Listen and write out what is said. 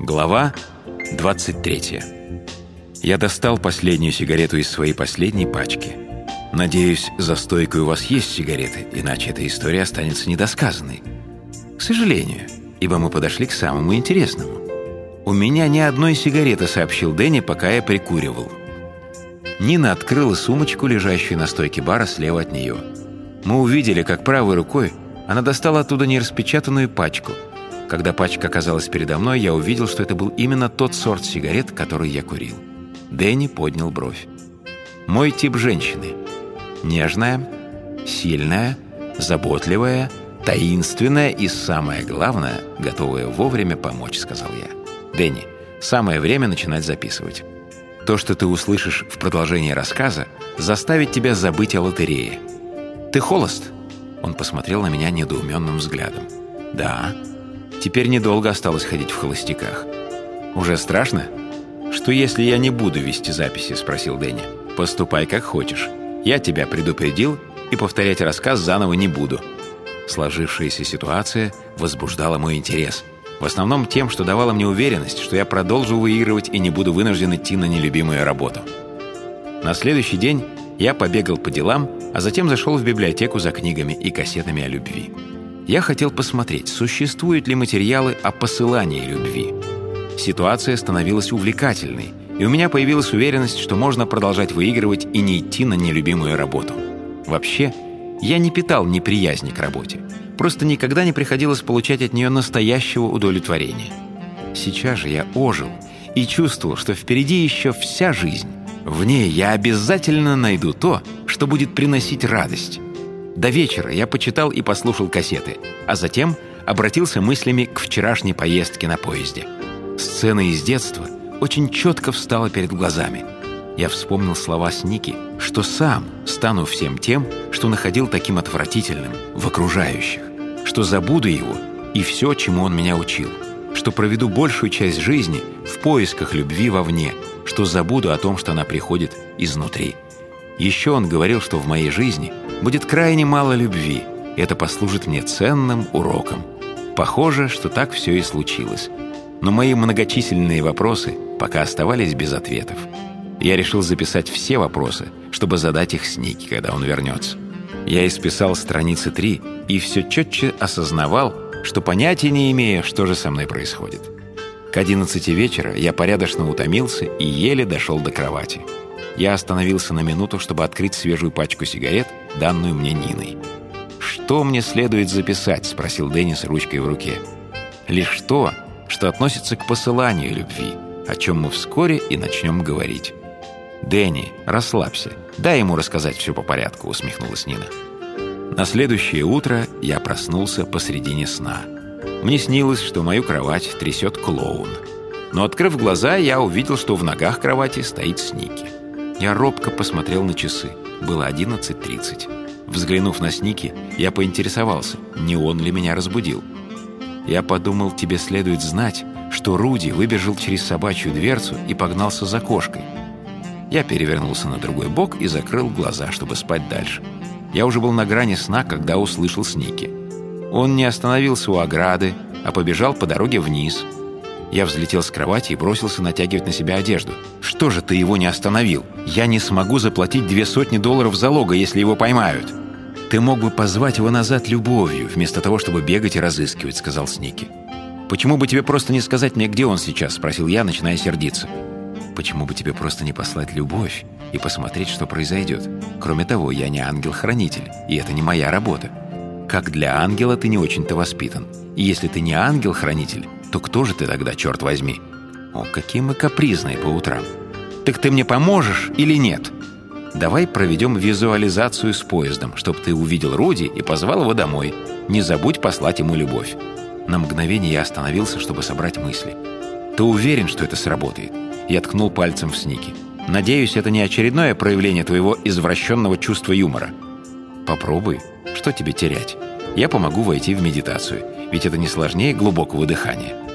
Глава 23 Я достал последнюю сигарету из своей последней пачки. Надеюсь, за стойкой у вас есть сигареты, иначе эта история останется недосказанной. К сожалению, ибо мы подошли к самому интересному. «У меня ни одной сигареты», — сообщил Дэнни, пока я прикуривал. Нина открыла сумочку, лежащую на стойке бара слева от нее. Мы увидели, как правой рукой она достала оттуда нераспечатанную пачку — когда пачка оказалась передо мной, я увидел, что это был именно тот сорт сигарет, который я курил. Дэнни поднял бровь. «Мой тип женщины. Нежная, сильная, заботливая, таинственная и, самое главное, готовая вовремя помочь», — сказал я. «Дэнни, самое время начинать записывать. То, что ты услышишь в продолжении рассказа, заставит тебя забыть о лотерее. Ты холост?» Он посмотрел на меня недоуменным взглядом. «Да». Теперь недолго осталось ходить в холостяках. «Уже страшно?» «Что если я не буду вести записи?» – спросил Дэнни. «Поступай как хочешь. Я тебя предупредил и повторять рассказ заново не буду». Сложившаяся ситуация возбуждала мой интерес. В основном тем, что давала мне уверенность, что я продолжу выигрывать и не буду вынужден идти на нелюбимую работу. На следующий день я побегал по делам, а затем зашел в библиотеку за книгами и кассетами о любви я хотел посмотреть, существуют ли материалы о посылании любви. Ситуация становилась увлекательной, и у меня появилась уверенность, что можно продолжать выигрывать и не идти на нелюбимую работу. Вообще, я не питал неприязни к работе. Просто никогда не приходилось получать от нее настоящего удовлетворения. Сейчас же я ожил и чувствовал, что впереди еще вся жизнь. В ней я обязательно найду то, что будет приносить радость. До вечера я почитал и послушал кассеты, а затем обратился мыслями к вчерашней поездке на поезде. Сцена из детства очень четко встала перед глазами. Я вспомнил слова Сники, что сам стану всем тем, что находил таким отвратительным в окружающих, что забуду его и все, чему он меня учил, что проведу большую часть жизни в поисках любви вовне, что забуду о том, что она приходит изнутри. Еще он говорил, что в моей жизни будет крайне мало любви, это послужит мне ценным уроком. Похоже, что так все и случилось. Но мои многочисленные вопросы пока оставались без ответов. Я решил записать все вопросы, чтобы задать их Снике, когда он вернется. Я исписал страницы три и все четче осознавал, что понятия не имея, что же со мной происходит. К одиннадцати вечера я порядочно утомился и еле дошел до кровати. Я остановился на минуту, чтобы открыть свежую пачку сигарет, данную мне Ниной. «Что мне следует записать?» – спросил Деннис ручкой в руке. «Лишь то, что относится к посыланию любви, о чем мы вскоре и начнем говорить». «Дэнни, расслабься. Дай ему рассказать все по порядку», – усмехнулась Нина. На следующее утро я проснулся посредине сна. Мне снилось, что мою кровать трясет клоун. Но, открыв глаза, я увидел, что в ногах кровати стоит Сники. Я робко посмотрел на часы. Было 11.30. Взглянув на Сники, я поинтересовался, не он ли меня разбудил. Я подумал, тебе следует знать, что Руди выбежал через собачью дверцу и погнался за кошкой. Я перевернулся на другой бок и закрыл глаза, чтобы спать дальше. Я уже был на грани сна, когда услышал Сники. Он не остановился у ограды, а побежал по дороге вниз – я взлетел с кровати и бросился натягивать на себя одежду. «Что же ты его не остановил? Я не смогу заплатить две сотни долларов залога, если его поймают». «Ты мог бы позвать его назад любовью, вместо того, чтобы бегать и разыскивать», — сказал Сники. «Почему бы тебе просто не сказать мне, где он сейчас?» — спросил я, начиная сердиться. «Почему бы тебе просто не послать любовь и посмотреть, что произойдет? Кроме того, я не ангел-хранитель, и это не моя работа. Как для ангела ты не очень-то воспитан. И если ты не ангел-хранитель, то кто же ты тогда, черт возьми? О, какие мы капризные по утрам. Так ты мне поможешь или нет? Давай проведем визуализацию с поездом, чтобы ты увидел Руди и позвал его домой. Не забудь послать ему любовь. На мгновение я остановился, чтобы собрать мысли. Ты уверен, что это сработает? Я ткнул пальцем в Сники. Надеюсь, это не очередное проявление твоего извращенного чувства юмора. Попробуй. Что тебе терять? Я помогу войти в медитацию ведь это не сложнее глубокого дыхания.